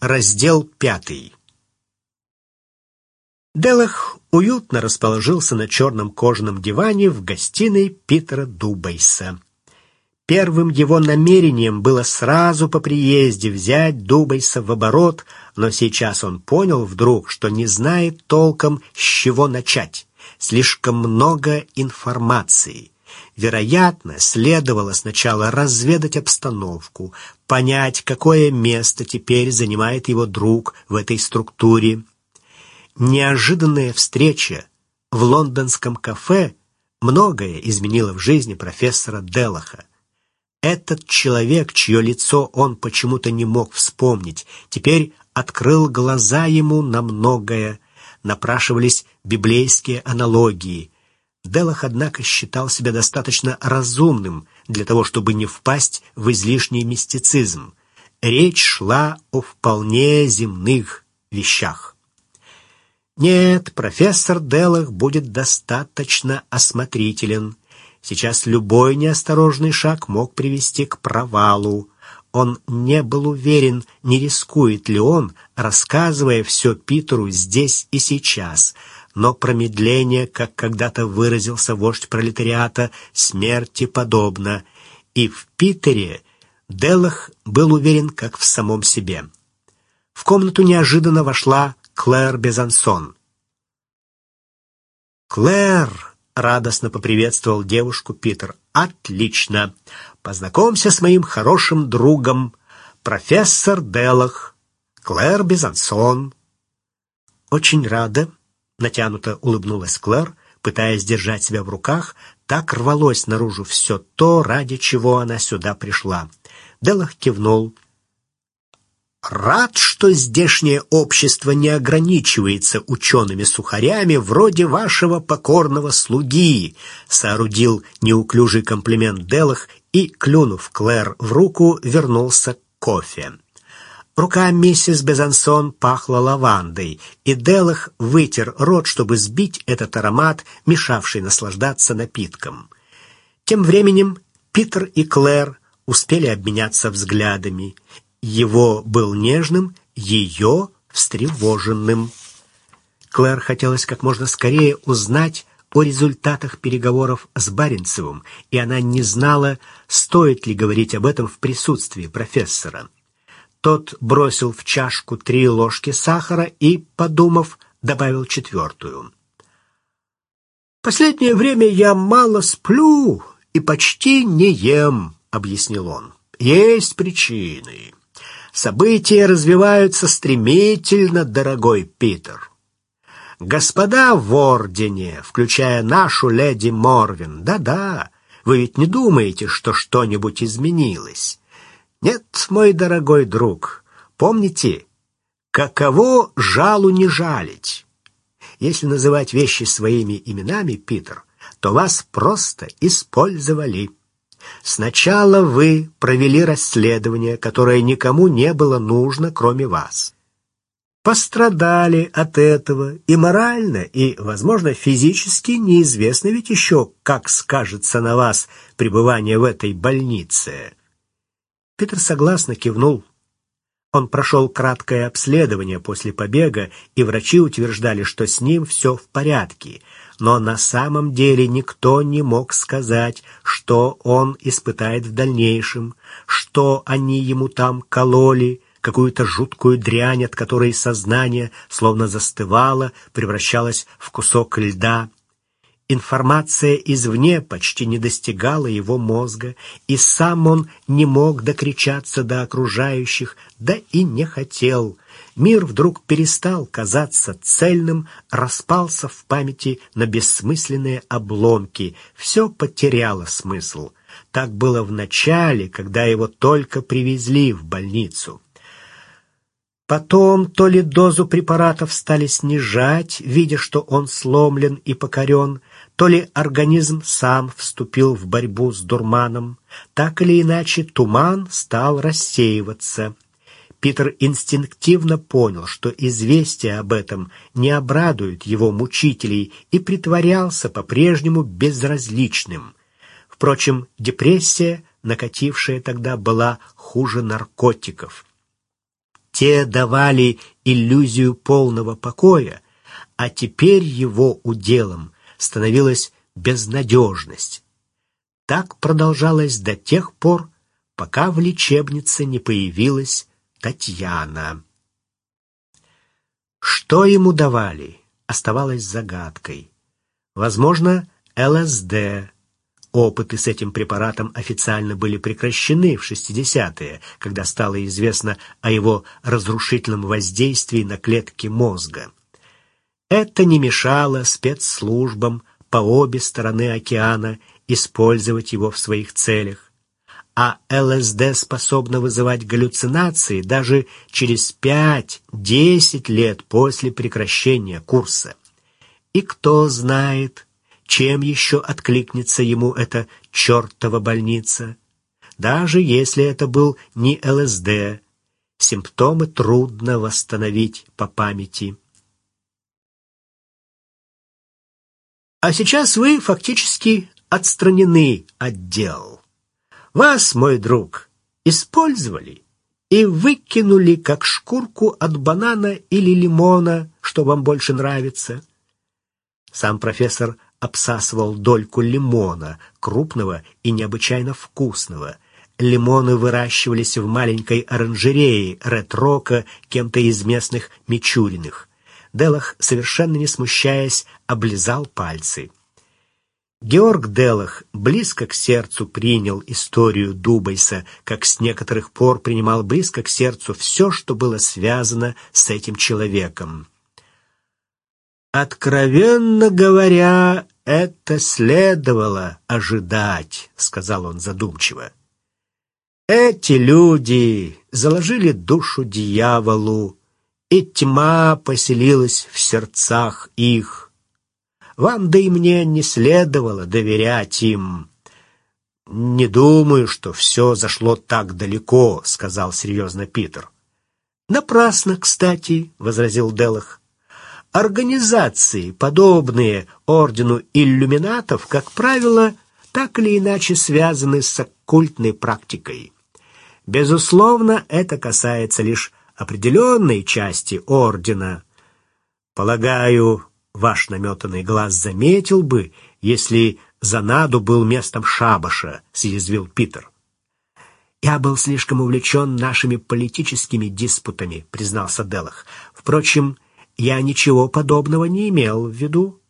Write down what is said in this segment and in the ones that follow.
Раздел пятый. Делах уютно расположился на черном кожаном диване в гостиной Питера Дубайса. Первым его намерением было сразу по приезде взять Дубайса в оборот, но сейчас он понял вдруг, что не знает толком, с чего начать. Слишком много информации. Вероятно, следовало сначала разведать обстановку, понять, какое место теперь занимает его друг в этой структуре. Неожиданная встреча в лондонском кафе многое изменила в жизни профессора Делаха. Этот человек, чье лицо он почему-то не мог вспомнить, теперь открыл глаза ему на многое. Напрашивались библейские аналогии. Делах, однако, считал себя достаточно разумным для того, чтобы не впасть в излишний мистицизм. Речь шла о вполне земных вещах. Нет, профессор Делах будет достаточно осмотрителен. Сейчас любой неосторожный шаг мог привести к провалу. Он не был уверен, не рискует ли он, рассказывая все Питеру здесь и сейчас — но промедление, как когда-то выразился вождь пролетариата, смерти подобно, и в Питере Делах был уверен, как в самом себе. В комнату неожиданно вошла Клэр Безансон. «Клэр!» — радостно поприветствовал девушку Питер. «Отлично! Познакомься с моим хорошим другом, профессор Делах, Клэр Безансон». «Очень рада», Натянуто улыбнулась Клэр, пытаясь держать себя в руках, так рвалось наружу все то, ради чего она сюда пришла. Делах кивнул. «Рад, что здешнее общество не ограничивается учеными-сухарями вроде вашего покорного слуги», соорудил неуклюжий комплимент Делах и, клюнув Клэр в руку, вернулся к кофе. Рука миссис Безансон пахла лавандой, и Делах вытер рот, чтобы сбить этот аромат, мешавший наслаждаться напитком. Тем временем Питер и Клэр успели обменяться взглядами. Его был нежным, ее — встревоженным. Клэр хотелось как можно скорее узнать о результатах переговоров с Баренцевым, и она не знала, стоит ли говорить об этом в присутствии профессора. Тот бросил в чашку три ложки сахара и, подумав, добавил четвертую. «Последнее время я мало сплю и почти не ем», — объяснил он. «Есть причины. События развиваются стремительно, дорогой Питер. Господа в Ордене, включая нашу леди Морвин, да-да, вы ведь не думаете, что что-нибудь изменилось?» Нет, мой дорогой друг, помните, каково жалу не жалить. Если называть вещи своими именами, Питер, то вас просто использовали. Сначала вы провели расследование, которое никому не было нужно, кроме вас. Пострадали от этого и морально, и, возможно, физически неизвестно ведь еще, как скажется на вас пребывание в этой больнице. Питер согласно кивнул. Он прошел краткое обследование после побега, и врачи утверждали, что с ним все в порядке. Но на самом деле никто не мог сказать, что он испытает в дальнейшем, что они ему там кололи, какую-то жуткую дрянь, от которой сознание словно застывало, превращалось в кусок льда. Информация извне почти не достигала его мозга, и сам он не мог докричаться до окружающих, да и не хотел. Мир вдруг перестал казаться цельным, распался в памяти на бессмысленные обломки, все потеряло смысл. Так было в начале, когда его только привезли в больницу. Потом то ли дозу препаратов стали снижать, видя, что он сломлен и покорен, то ли организм сам вступил в борьбу с дурманом, так или иначе туман стал рассеиваться. Питер инстинктивно понял, что известие об этом не обрадует его мучителей, и притворялся по-прежнему безразличным. Впрочем, депрессия, накатившая тогда, была хуже наркотиков. Те давали иллюзию полного покоя, а теперь его уделом становилась безнадежность. Так продолжалось до тех пор, пока в лечебнице не появилась Татьяна. Что ему давали, оставалось загадкой. Возможно, ЛСД. Опыты с этим препаратом официально были прекращены в 60-е, когда стало известно о его разрушительном воздействии на клетки мозга. Это не мешало спецслужбам по обе стороны океана использовать его в своих целях. А ЛСД способна вызывать галлюцинации даже через 5-10 лет после прекращения курса. И кто знает, чем еще откликнется ему эта чертова больница? Даже если это был не ЛСД, симптомы трудно восстановить по памяти. А сейчас вы фактически отстранены от дел. Вас, мой друг, использовали и выкинули как шкурку от банана или лимона, что вам больше нравится. Сам профессор обсасывал дольку лимона, крупного и необычайно вкусного. Лимоны выращивались в маленькой оранжерее Ретрока кем-то из местных Мичуриных. Делах, совершенно не смущаясь, облизал пальцы. Георг Делах близко к сердцу принял историю Дубайса, как с некоторых пор принимал близко к сердцу все, что было связано с этим человеком. «Откровенно говоря, это следовало ожидать», — сказал он задумчиво. «Эти люди заложили душу дьяволу, и тьма поселилась в сердцах их. Вам, да и мне, не следовало доверять им». «Не думаю, что все зашло так далеко», — сказал серьезно Питер. «Напрасно, кстати», — возразил Делах. Организации, подобные ордену иллюминатов, как правило, так или иначе связаны с оккультной практикой. Безусловно, это касается лишь определенной части ордена. Полагаю, ваш наметанный глаз заметил бы, если Занаду был местом шабаша, съязвил Питер. «Я был слишком увлечен нашими политическими диспутами», — признался Делах. «Впрочем, я ничего подобного не имел в виду.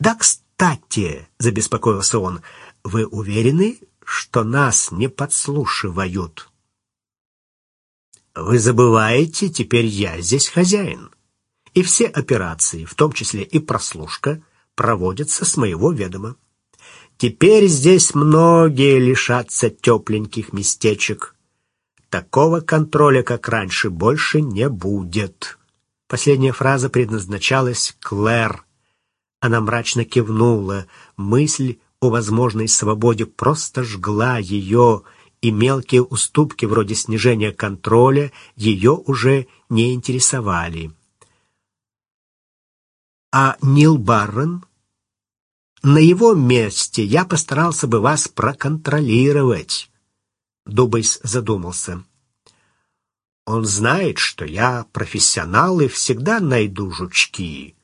Да, кстати, забеспокоился он, вы уверены, что нас не подслушивают? Вы забываете, теперь я здесь хозяин. И все операции, в том числе и прослушка, проводятся с моего ведома. Теперь здесь многие лишатся тепленьких местечек. Такого контроля, как раньше, больше не будет. Последняя фраза предназначалась Клэр. Она мрачно кивнула. Мысль о возможной свободе просто жгла ее, и мелкие уступки вроде снижения контроля ее уже не интересовали. А Нил Баррен? На его месте я постарался бы вас проконтролировать. Дубайс задумался. Он знает, что я профессионал и всегда найду жучки.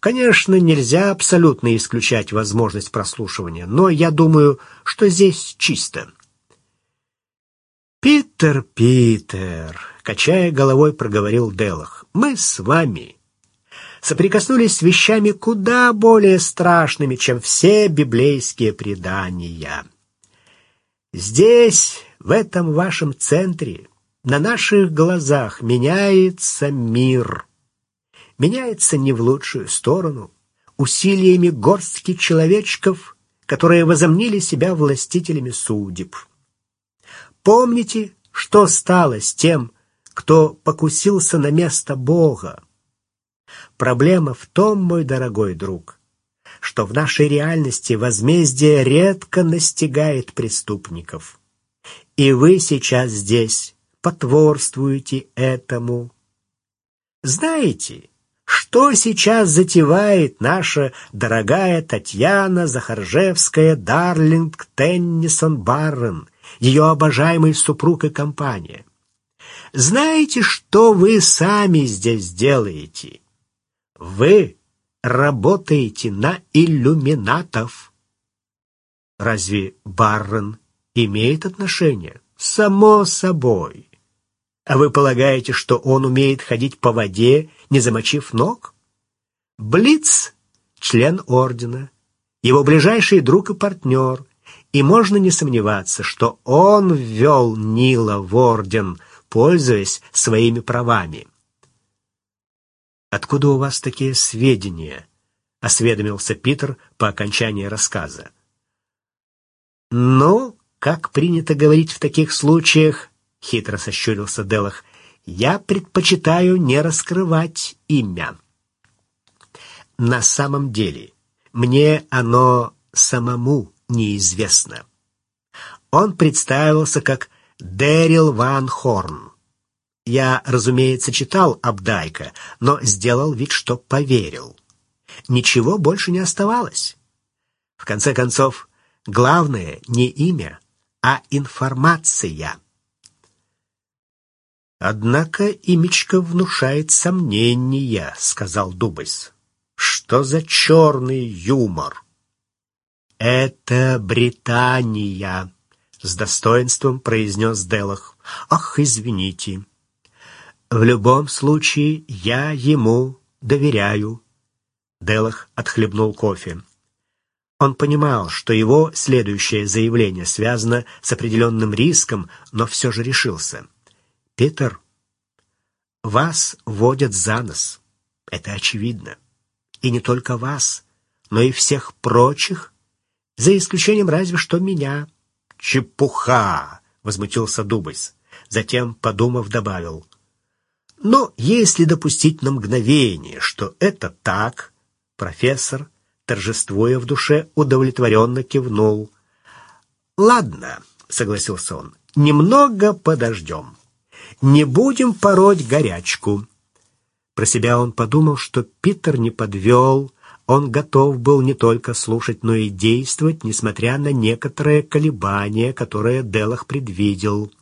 Конечно, нельзя абсолютно исключать возможность прослушивания, но я думаю, что здесь чисто. «Питер, Питер», — качая головой, проговорил Делах, — «мы с вами соприкоснулись с вещами куда более страшными, чем все библейские предания. Здесь, в этом вашем центре, на наших глазах меняется мир. Меняется не в лучшую сторону, усилиями горстки человечков, которые возомнили себя властителями судеб. Помните, что стало с тем, кто покусился на место Бога? Проблема в том, мой дорогой друг, что в нашей реальности возмездие редко настигает преступников. И вы сейчас здесь, потворствуете этому. Знаете, что сейчас затевает наша дорогая Татьяна Захаржевская Дарлинг Теннисон Баррен, ее обожаемый супруг и компания? Знаете, что вы сами здесь делаете? Вы работаете на иллюминатов. Разве Баррон имеет отношение? Само собой. А вы полагаете, что он умеет ходить по воде, не замочив ног? Блиц — член ордена, его ближайший друг и партнер, и можно не сомневаться, что он ввел Нила в орден, пользуясь своими правами. «Откуда у вас такие сведения?» — осведомился Питер по окончании рассказа. «Ну, как принято говорить в таких случаях, — хитро сощурился Делах, — я предпочитаю не раскрывать имя. На самом деле, мне оно самому неизвестно. Он представился как Дэрил Ван Хорн. Я, разумеется, читал Апдайка, но сделал вид, что поверил. Ничего больше не оставалось. В конце концов, главное не имя, а информация. «Однако имечко внушает сомнения», — сказал Дубайс. «Что за черный юмор?» «Это Британия», — с достоинством произнес Делах. «Ах, извините». В любом случае, я ему доверяю. Делах отхлебнул кофе. Он понимал, что его следующее заявление связано с определенным риском, но все же решился. «Питер, вас водят за нос. Это очевидно. И не только вас, но и всех прочих, за исключением разве что меня». «Чепуха!» — возмутился Дубайс. Затем, подумав, добавил — но если допустить на мгновение, что это так, профессор, торжествуя в душе, удовлетворенно кивнул. «Ладно», — согласился он, — «немного подождем. Не будем пороть горячку». Про себя он подумал, что Питер не подвел, он готов был не только слушать, но и действовать, несмотря на некоторые колебания, которые Делах предвидел.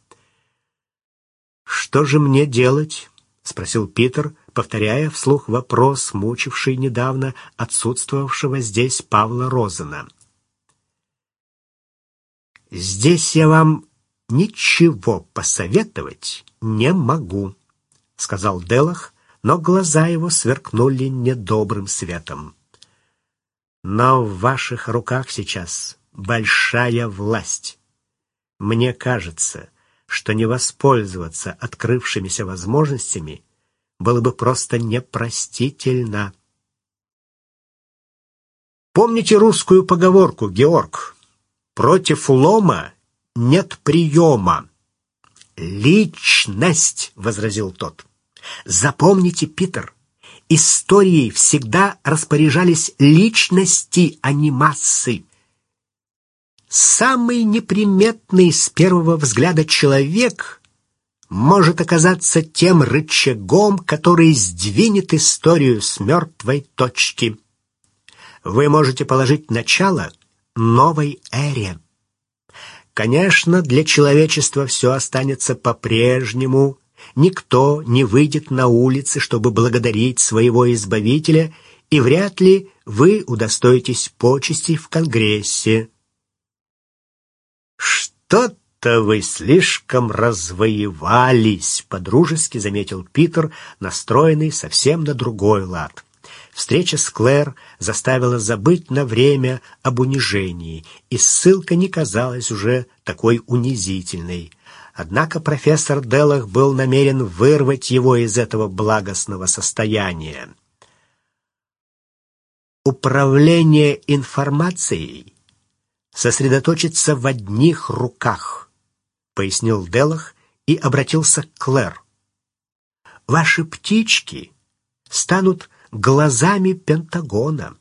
«Что же мне делать?» — спросил Питер, повторяя вслух вопрос, мучивший недавно отсутствовавшего здесь Павла Розена. «Здесь я вам ничего посоветовать не могу», — сказал Делах, но глаза его сверкнули недобрым светом. «Но в ваших руках сейчас большая власть. Мне кажется, что не воспользоваться открывшимися возможностями было бы просто непростительно. Помните русскую поговорку, Георг? Против лома нет приема. «Личность!» — возразил тот. «Запомните, Питер, историей всегда распоряжались личности, а не массы. Самый неприметный с первого взгляда человек может оказаться тем рычагом, который сдвинет историю с мертвой точки. Вы можете положить начало новой эре. Конечно, для человечества все останется по-прежнему. Никто не выйдет на улицы, чтобы благодарить своего Избавителя, и вряд ли вы удостоитесь почестей в Конгрессе. «Что-то вы слишком развоевались», — подружески заметил Питер, настроенный совсем на другой лад. Встреча с Клэр заставила забыть на время об унижении, и ссылка не казалась уже такой унизительной. Однако профессор Делах был намерен вырвать его из этого благостного состояния. Управление информацией сосредоточиться в одних руках, пояснил Делах и обратился к Клэр. Ваши птички станут глазами Пентагона,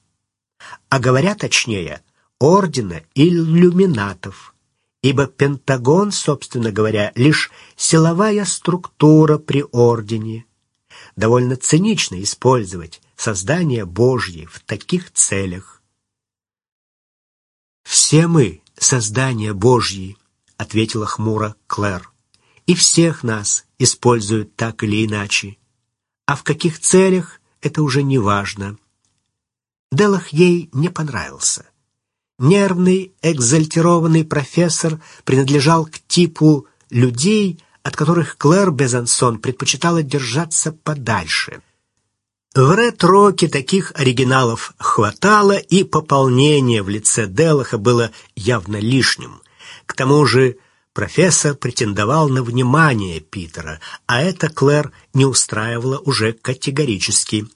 а говоря точнее, ордена иллюминатов, ибо Пентагон, собственно говоря, лишь силовая структура при ордене. Довольно цинично использовать создание Божье в таких целях. «Все мы — создания Божьи», — ответила хмуро Клэр. и всех нас используют так или иначе. А в каких целях — это уже не важно. Делах ей не понравился. Нервный, экзальтированный профессор принадлежал к типу людей, от которых Клэр Безансон предпочитала держаться подальше. В ретроке таких оригиналов хватало, и пополнение в лице Делаха было явно лишним. К тому же профессор претендовал на внимание Питера, а это Клэр не устраивало уже категорически.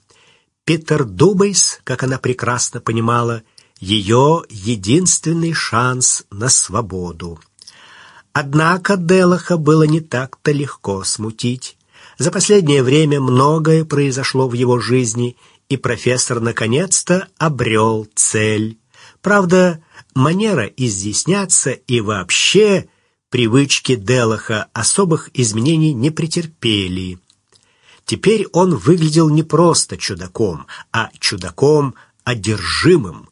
Питер Дубейс, как она прекрасно понимала, ее единственный шанс на свободу. Однако Делаха было не так-то легко смутить. За последнее время многое произошло в его жизни, и профессор наконец-то обрел цель. Правда, манера изъясняться и вообще привычки Делаха особых изменений не претерпели. Теперь он выглядел не просто чудаком, а чудаком одержимым.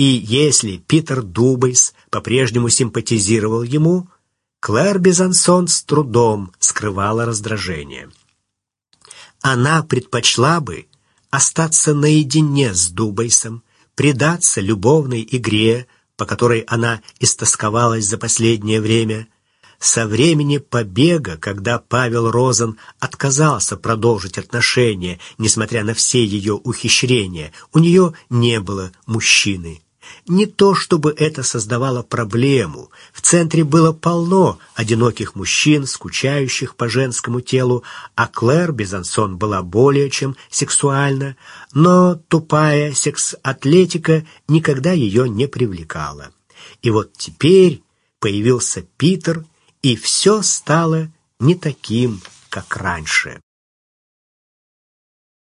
И если Питер Дубайс по-прежнему симпатизировал ему, Клэр Безансон с трудом скрывала раздражение. Она предпочла бы остаться наедине с Дубайсом, предаться любовной игре, по которой она истосковалась за последнее время. Со времени побега, когда Павел Розен отказался продолжить отношения, несмотря на все ее ухищрения, у нее не было мужчины. Не то чтобы это создавало проблему. В центре было полно одиноких мужчин, скучающих по женскому телу, а Клэр Безансон была более чем сексуальна, но тупая секс-атлетика никогда ее не привлекала. И вот теперь появился Питер, и все стало не таким, как раньше.